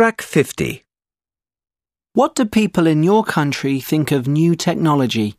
Track 50. What do people in your country think of new technology?